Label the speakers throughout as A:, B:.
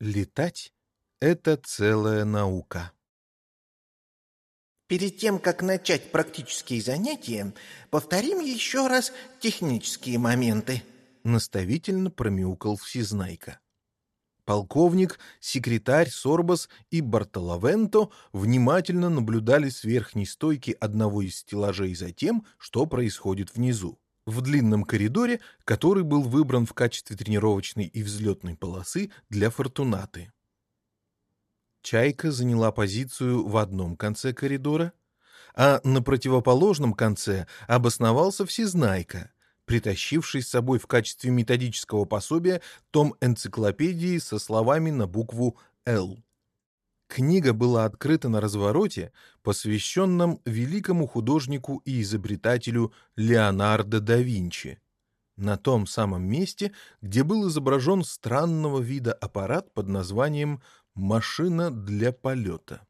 A: Летать — это целая наука.
B: Перед тем, как начать практические занятия, повторим еще раз технические моменты.
A: Наставительно промяукал Всезнайка. Полковник, секретарь Сорбас и Бартоловенто внимательно наблюдали с верхней стойки одного из стеллажей за тем, что происходит внизу, в длинном коридоре, который был выбран в качестве тренировочной и взлетной полосы для Фортунаты. Чайка заняла позицию в одном конце коридора, а на противоположном конце обосновался Всезнайка, притащивший с собой в качестве методического пособия том энциклопедии со словами на букву «Л». Книга была открыта на развороте, посвященном великому художнику и изобретателю Леонардо да Винчи, на том самом месте, где был изображен странного вида аппарат под названием «машина для полета».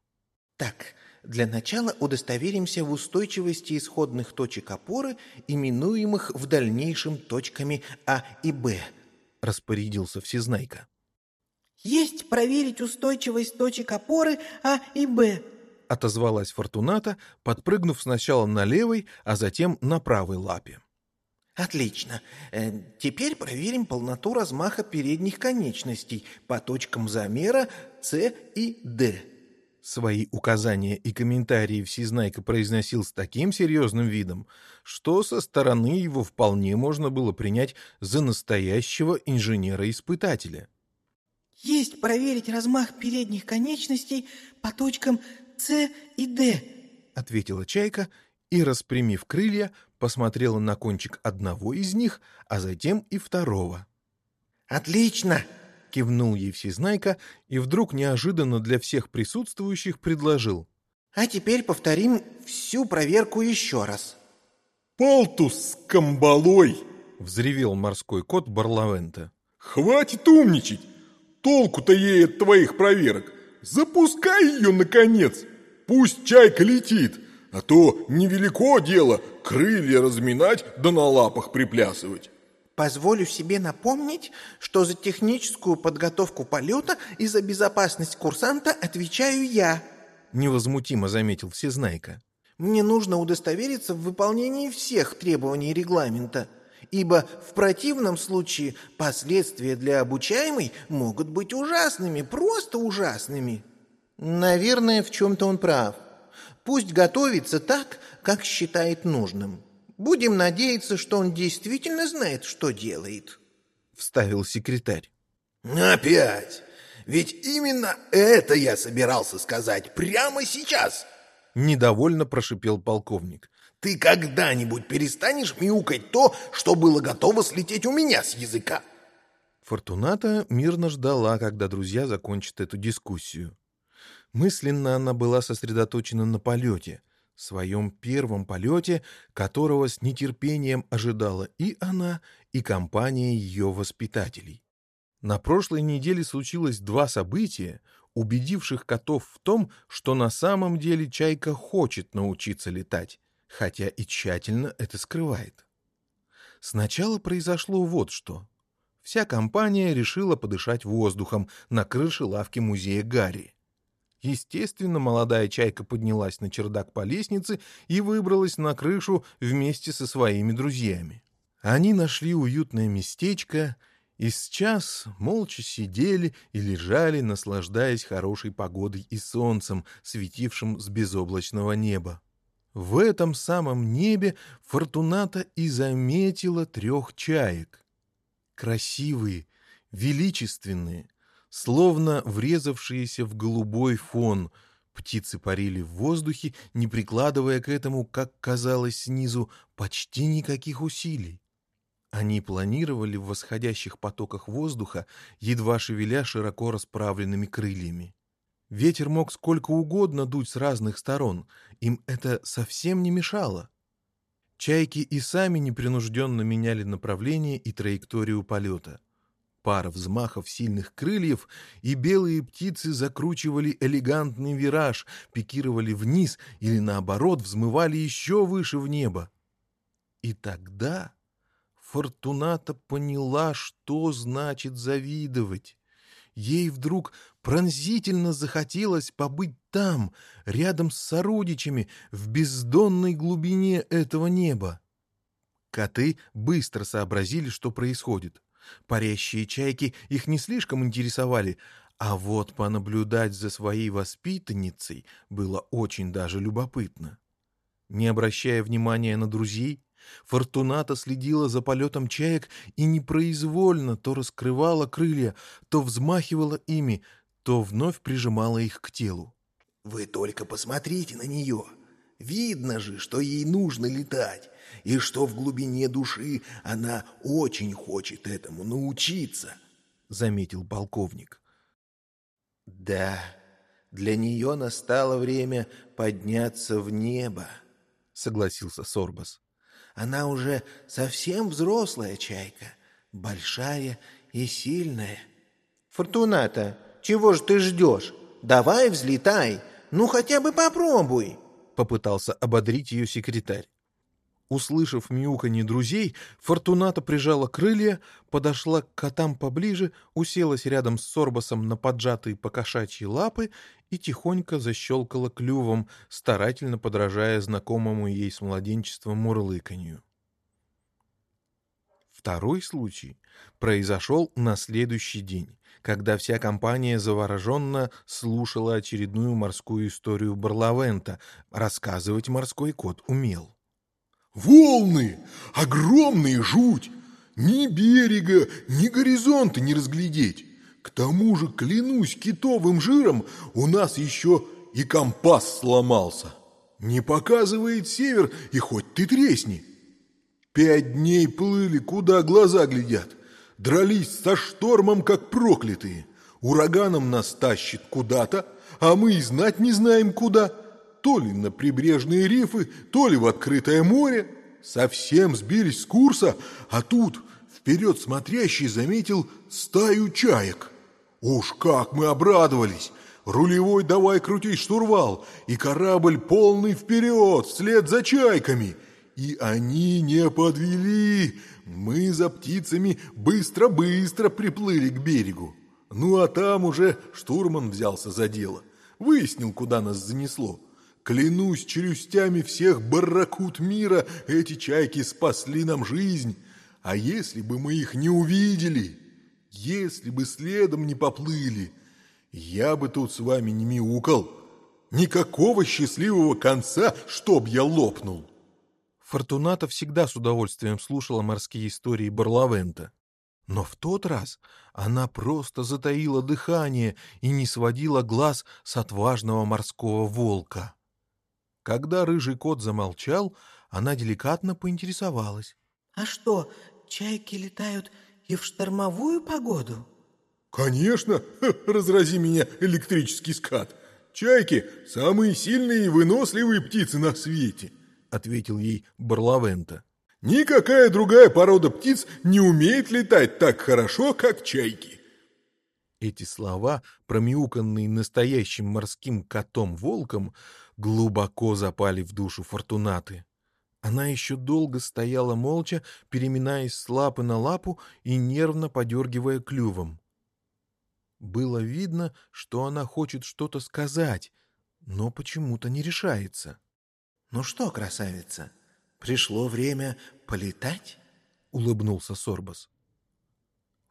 B: Так, для начала удостоверимся в устойчивости исходных точек опоры, именуемых в дальнейшем точками А и Б, — распорядился Всезнайка.
C: «Есть проверить устойчивость точек опоры А и Б», —
A: отозвалась Фортуната, подпрыгнув сначала на левой, а затем на правой лапе.
B: Отлично. Э, теперь проверим полноту размаха передних конечностей по точкам замера С и Д.
A: Свои указания и комментарии Всезнайка произносил с таким серьезным видом, что со стороны его вполне можно было принять за настоящего инженера-испытателя.
C: «Есть проверить размах передних конечностей по точкам С и Д», —
A: ответила Чайка и, распрямив крылья, посмотрела на кончик одного из них, а затем и второго.
B: «Отлично!»
A: — кивнул ей Всезнайка и вдруг неожиданно для всех присутствующих предложил.
B: «А теперь повторим всю проверку еще раз».
D: «Палтус с камбалой!»
A: — взревел морской кот Барлавента.
D: «Хватит умничать! Толку-то ей от твоих проверок! Запускай ее, наконец! Пусть чайка летит, а то невелико дело крылья разминать да на лапах приплясывать!»
B: Позволю себе напомнить, что за техническую подготовку полета и за безопасность курсанта отвечаю я.
A: Невозмутимо заметил Всезнайка.
B: Мне нужно удостовериться в выполнении всех требований регламента, ибо в противном случае последствия для обучаемой могут быть ужасными, просто ужасными. Наверное, в чем-то он прав. Пусть готовится так, как считает нужным. Будем надеяться, что он действительно знает, что делает», —
A: вставил секретарь.
E: «Опять! Ведь именно это я собирался сказать прямо сейчас!»
A: Недовольно прошипел полковник.
E: «Ты когда-нибудь перестанешь мяукать то, что было готово слететь у меня с языка?»
A: Фортуната мирно ждала, когда друзья закончат эту дискуссию. Мысленно она была сосредоточена на полете — своем первом полете, которого с нетерпением ожидала и она, и компания ее воспитателей. На прошлой неделе случилось два события, убедивших котов в том, что на самом деле чайка хочет научиться летать, хотя и тщательно это скрывает. Сначала произошло вот что. Вся компания решила подышать воздухом на крыше лавки музея Гарри. Естественно, молодая чайка поднялась на чердак по лестнице и выбралась на крышу вместе со своими друзьями. Они нашли уютное местечко и сейчас молча сидели и лежали, наслаждаясь хорошей погодой и солнцем, светившим с безоблачного неба. В этом самом небе Фортуната и заметила трех чаек. Красивые, величественные, словно врезавшиеся в голубой фон. Птицы парили в воздухе, не прикладывая к этому, как казалось снизу, почти никаких усилий. Они планировали в восходящих потоках воздуха, едва шевеля широко расправленными крыльями. Ветер мог сколько угодно дуть с разных сторон, им это совсем не мешало. Чайки и сами непринужденно меняли направление и траекторию полета — Пара взмахов сильных крыльев, и белые птицы закручивали элегантный вираж, пикировали вниз или, наоборот, взмывали еще выше в небо. И тогда Фортуната поняла, что значит завидовать. Ей вдруг пронзительно захотелось побыть там, рядом с сородичами, в бездонной глубине этого неба. Коты быстро сообразили, что происходит. Парящие чайки их не слишком интересовали, а вот понаблюдать за своей воспитанницей было очень даже любопытно. Не обращая внимания на друзей, Фортуната следила за полетом чаек и непроизвольно то раскрывала крылья, то взмахивала ими, то вновь прижимала их к телу.
E: «Вы только посмотрите на нее! Видно же, что ей нужно летать, и что в глубине души она очень хочет этому научиться», — заметил полковник.
B: «Да, для нее настало время подняться в небо», — согласился Сорбас. «Она уже совсем взрослая чайка, большая и сильная». «Фортуната, чего же ты ждешь? Давай взлетай, ну хотя бы попробуй», — попытался ободрить ее секретарь.
A: Услышав мяуканье друзей, Фортуната прижала крылья, подошла к котам поближе, уселась рядом с Сорбасом на поджатые покошачьи лапы и тихонько защелкала клювом, старательно подражая знакомому ей с младенчеством мурлыканью. Второй случай произошел на следующий день, когда вся компания завороженно слушала очередную морскую историю Барлавента. Рассказывать морской кот умел.
D: Волны! Огромные жуть! Ни берега, ни горизонта не разглядеть. К тому же, клянусь китовым жиром, у нас еще и компас сломался. Не показывает север, и хоть ты тресни. Пять дней плыли, куда глаза глядят. Дрались со штормом, как проклятые. Ураганом нас тащит куда-то, а мы и знать не знаем куда то ли на прибрежные рифы, то ли в открытое море. Совсем сбились с курса, а тут вперед смотрящий заметил стаю чаек. Уж как мы обрадовались! Рулевой давай крутить штурвал, и корабль полный вперед, вслед за чайками. И они не подвели. Мы за птицами быстро-быстро приплыли к берегу. Ну а там уже штурман взялся за дело. Выяснил, куда нас занесло. Клянусь челюстями всех барракут мира, эти чайки спасли нам жизнь. А если бы мы их не увидели, если бы следом не поплыли, я бы тут с вами не мяукал. Никакого счастливого конца, чтоб я лопнул.
A: Фортуната всегда с удовольствием слушала морские истории Барлавента. Но в тот раз она просто затаила дыхание и не сводила глаз с отважного морского волка. Когда рыжий кот замолчал, она деликатно поинтересовалась.
C: — А что, чайки летают и в штормовую погоду?
D: — Конечно, разрази меня электрический скат. Чайки — самые сильные и выносливые птицы на свете, — ответил ей Барлавента. Никакая другая порода птиц не умеет летать так хорошо, как чайки.
A: Эти слова, промяуканные настоящим морским котом-волком, глубоко запали в душу Фортунаты. Она еще долго стояла молча, переминаясь с лапы на лапу и нервно подергивая клювом. Было видно, что она хочет что-то сказать, но почему-то не решается.
B: — Ну что, красавица, пришло время полетать? — улыбнулся Сорбас.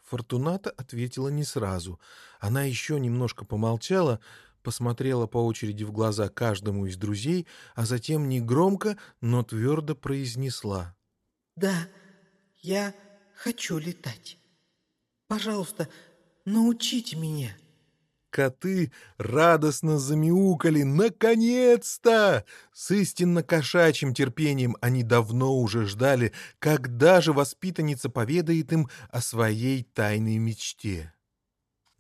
A: Фортуната ответила не сразу. Она еще немножко помолчала, посмотрела по очереди в глаза каждому из друзей, а затем негромко, но твердо произнесла.
C: «Да, я хочу летать. Пожалуйста, научите меня».
A: Коты радостно замяукали. Наконец-то! С истинно кошачьим терпением они давно уже ждали, когда же воспитанница поведает им о своей тайной мечте.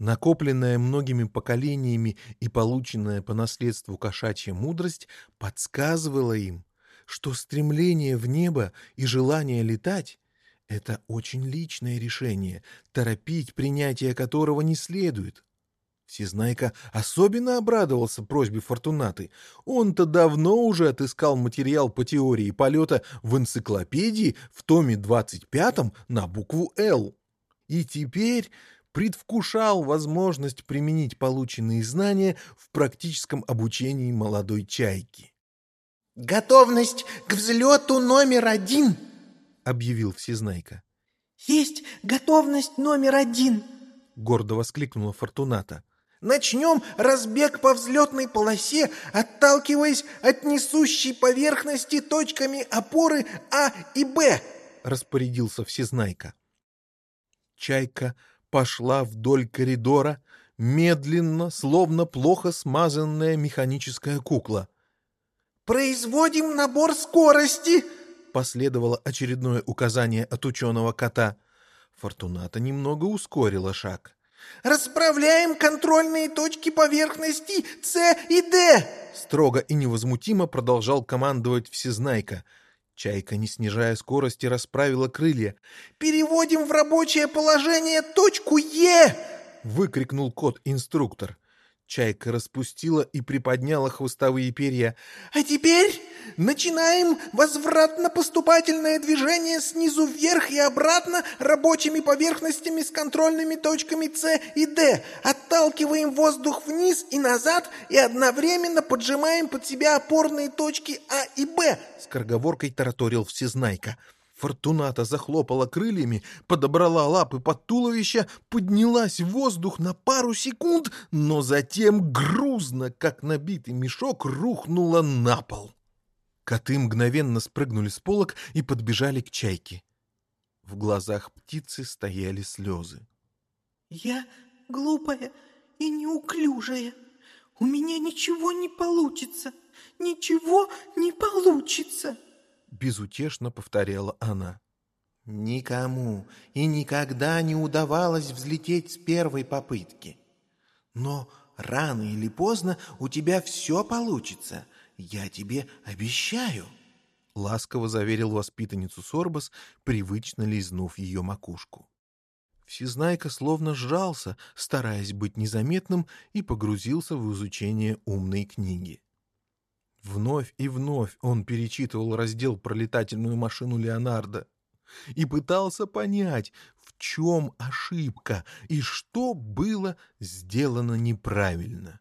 A: Накопленная многими поколениями и полученная по наследству кошачья мудрость подсказывала им, что стремление в небо и желание летать — это очень личное решение, торопить принятие которого не следует. Всезнайка особенно обрадовался просьбе Фортунаты. Он-то давно уже отыскал материал по теории полета в энциклопедии в томе 25 на букву «Л». И теперь предвкушал возможность применить полученные знания в практическом обучении молодой чайки.
B: «Готовность к взлету номер один!»
A: — объявил Всезнайка.
C: «Есть готовность номер один!»
A: — гордо воскликнула Фортуната.
B: Начнем разбег по взлетной полосе, отталкиваясь от несущей поверхности точками опоры А и Б, —
A: распорядился Всезнайка. Чайка пошла вдоль коридора, медленно, словно плохо смазанная механическая кукла.
B: «Производим набор скорости!»
A: — последовало очередное указание от ученого кота. Фортуната немного ускорила шаг.
B: Расправляем контрольные точки поверхности С и Д!»
A: Строго и невозмутимо продолжал командовать Всезнайка. Чайка, не снижая скорости, расправила крылья.
B: «Переводим в рабочее положение точку Е!»
A: — выкрикнул кот-инструктор. Чайка распустила и приподняла хвостовые перья.
B: «А теперь начинаем возвратно-поступательное движение снизу вверх и обратно рабочими поверхностями с контрольными точками С и Д. Отталкиваем воздух вниз и назад и одновременно поджимаем под себя опорные точки А и Б», —
A: скороговоркой тараторил Всезнайка. Фортуната захлопала крыльями, подобрала лапы под туловище, поднялась в воздух на пару секунд, но затем грузно, как набитый мешок, рухнула на пол. Коты мгновенно спрыгнули с полок и подбежали к чайке. В глазах птицы стояли слезы.
C: «Я глупая и неуклюжая. У меня ничего не получится. Ничего не получится!»
A: Безутешно повторяла она.
B: Никому и никогда не удавалось взлететь с первой попытки. Но рано или поздно у тебя все получится, я тебе обещаю.
A: Ласково заверил воспитанницу Сорбас, привычно лизнув ее макушку. Всезнайка словно сжался, стараясь быть незаметным, и погрузился в изучение умной книги. Вновь и вновь он перечитывал раздел про летательную машину Леонардо и пытался понять, в чем ошибка и что было сделано неправильно.